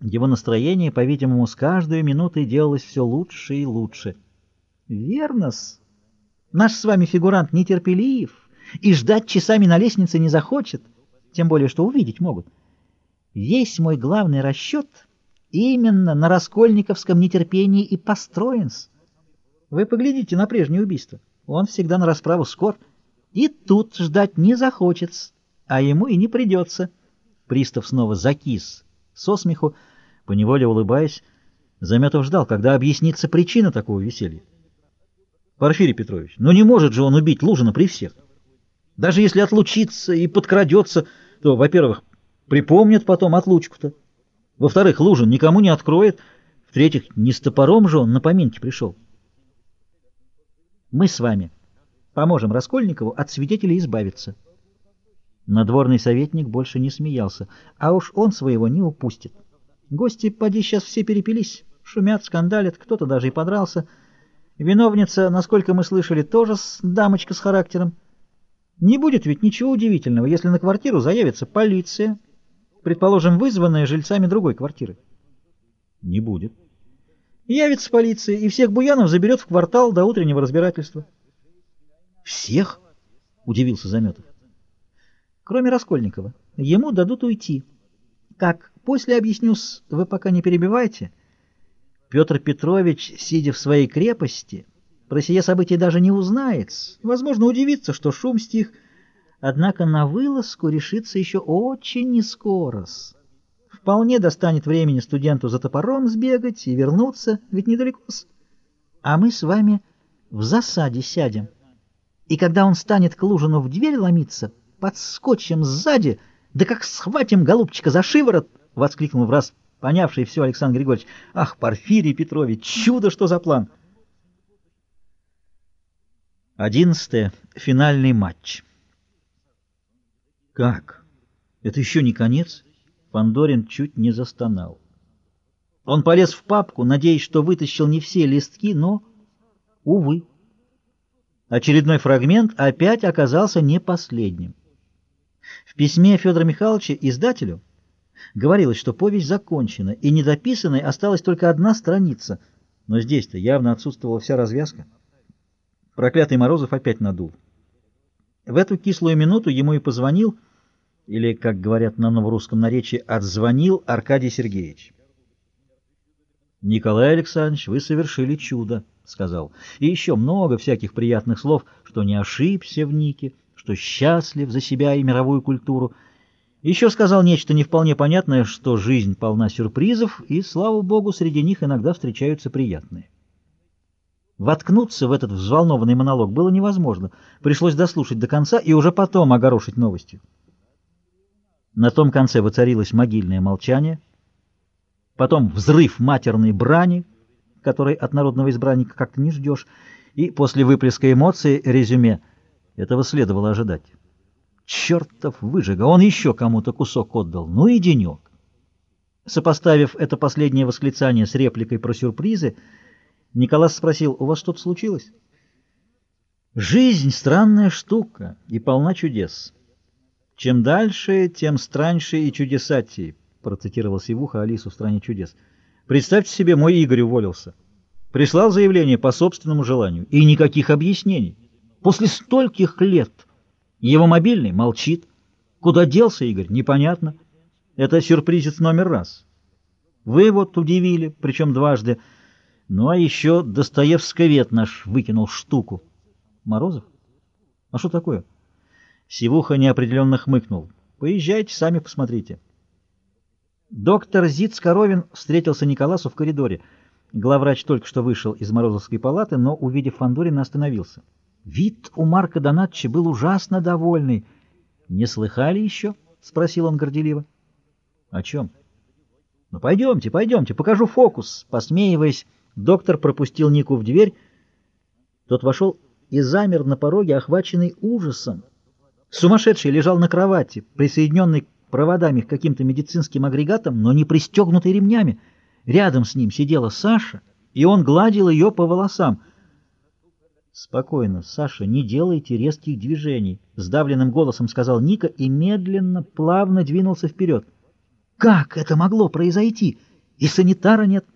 Его настроение, по-видимому, с каждой минутой делалось все лучше и лучше. Верно-с. Наш с вами фигурант нетерпелив и ждать часами на лестнице не захочет, тем более, что увидеть могут. Весь мой главный расчет именно на раскольниковском нетерпении и построен -с. Вы поглядите на прежнее убийство. Он всегда на расправу скор. И тут ждать не захочет, а ему и не придется. Пристав снова закис со смеху, поневоле улыбаясь. Заметов ждал, когда объяснится причина такого веселья. Порфирий Петрович, ну не может же он убить Лужина при всех. Даже если отлучится и подкрадется, то, во-первых, припомнит потом отлучку-то. Во-вторых, Лужин никому не откроет. В-третьих, не с топором же он на поминки пришел. Мы с вами поможем Раскольникову от свидетелей избавиться. Надворный советник больше не смеялся, а уж он своего не упустит. Гости, поди, сейчас все перепились, шумят, скандалят, кто-то даже и подрался. Виновница, насколько мы слышали, тоже с дамочка с характером. Не будет ведь ничего удивительного, если на квартиру заявится полиция, предположим, вызванная жильцами другой квартиры. Не будет. Явится полиция и всех буянов заберет в квартал до утреннего разбирательства. Всех? Удивился Заметов. Кроме Раскольникова. Ему дадут уйти. Как? После объясню-с, вы пока не перебивайте. Петр Петрович, сидя в своей крепости, про сие событие даже не узнает. Возможно, удивится, что шум стих, однако на вылазку решится еще очень нескоро. Вполне достанет времени студенту за топором сбегать и вернуться, ведь недалеко -с. А мы с вами в засаде сядем. И когда он станет к Лужину в дверь ломиться, подскочим сзади, да как схватим голубчика за шиворот, — воскликнул в раз понявший все Александр Григорьевич. Ах, Порфирий Петрович, чудо, что за план! Одиннадцатое. Финальный матч. Как? Это еще не конец? Фандорин чуть не застонал. Он полез в папку, надеясь, что вытащил не все листки, но, увы, очередной фрагмент опять оказался не последним. Письме Федора Михайловича издателю говорилось, что повесть закончена, и недописанной осталась только одна страница, но здесь-то явно отсутствовала вся развязка. Проклятый Морозов опять надул. В эту кислую минуту ему и позвонил или, как говорят на новорусском наречии, отзвонил Аркадий Сергеевич. «Николай Александрович, вы совершили чудо», — сказал. «И еще много всяких приятных слов, что не ошибся в Нике, что счастлив за себя и мировую культуру. Еще сказал нечто не вполне понятное, что жизнь полна сюрпризов, и, слава богу, среди них иногда встречаются приятные». Воткнуться в этот взволнованный монолог было невозможно. Пришлось дослушать до конца и уже потом огорошить новостью. На том конце воцарилось могильное молчание, потом взрыв матерной брани, которой от народного избранника как-то не ждешь, и после выплеска эмоций резюме этого следовало ожидать. Чертов выжига, он еще кому-то кусок отдал, ну и денек. Сопоставив это последнее восклицание с репликой про сюрпризы, Николас спросил, у вас что-то случилось? Жизнь — странная штука и полна чудес. Чем дальше, тем страньше и чудесатей, процитировал Сивуха Алису в «Стране чудес». Представьте себе, мой Игорь уволился. Прислал заявление по собственному желанию. И никаких объяснений. После стольких лет его мобильный молчит. Куда делся Игорь, непонятно. Это сюрпризец номер раз. Вы вот удивили, причем дважды. Ну а еще Достоевсковед наш выкинул штуку. Морозов? А что такое? Сивуха неопределенно хмыкнул. «Поезжайте, сами посмотрите». Доктор Зиц-Коровин встретился Николасу в коридоре. Главврач только что вышел из Морозовской палаты, но, увидев Фандорина, остановился. Вид у Марка Донатча был ужасно довольный. «Не слыхали еще?» — спросил он горделиво. «О чем?» «Ну, пойдемте, пойдемте, покажу фокус». Посмеиваясь, доктор пропустил Нику в дверь. Тот вошел и замер на пороге, охваченный ужасом. Сумасшедший лежал на кровати, присоединенный проводами к каким-то медицинским агрегатам, но не пристегнутый ремнями. Рядом с ним сидела Саша, и он гладил ее по волосам. «Спокойно, Саша, не делайте резких движений», — сдавленным голосом сказал Ника и медленно, плавно двинулся вперед. «Как это могло произойти?» И санитара нет.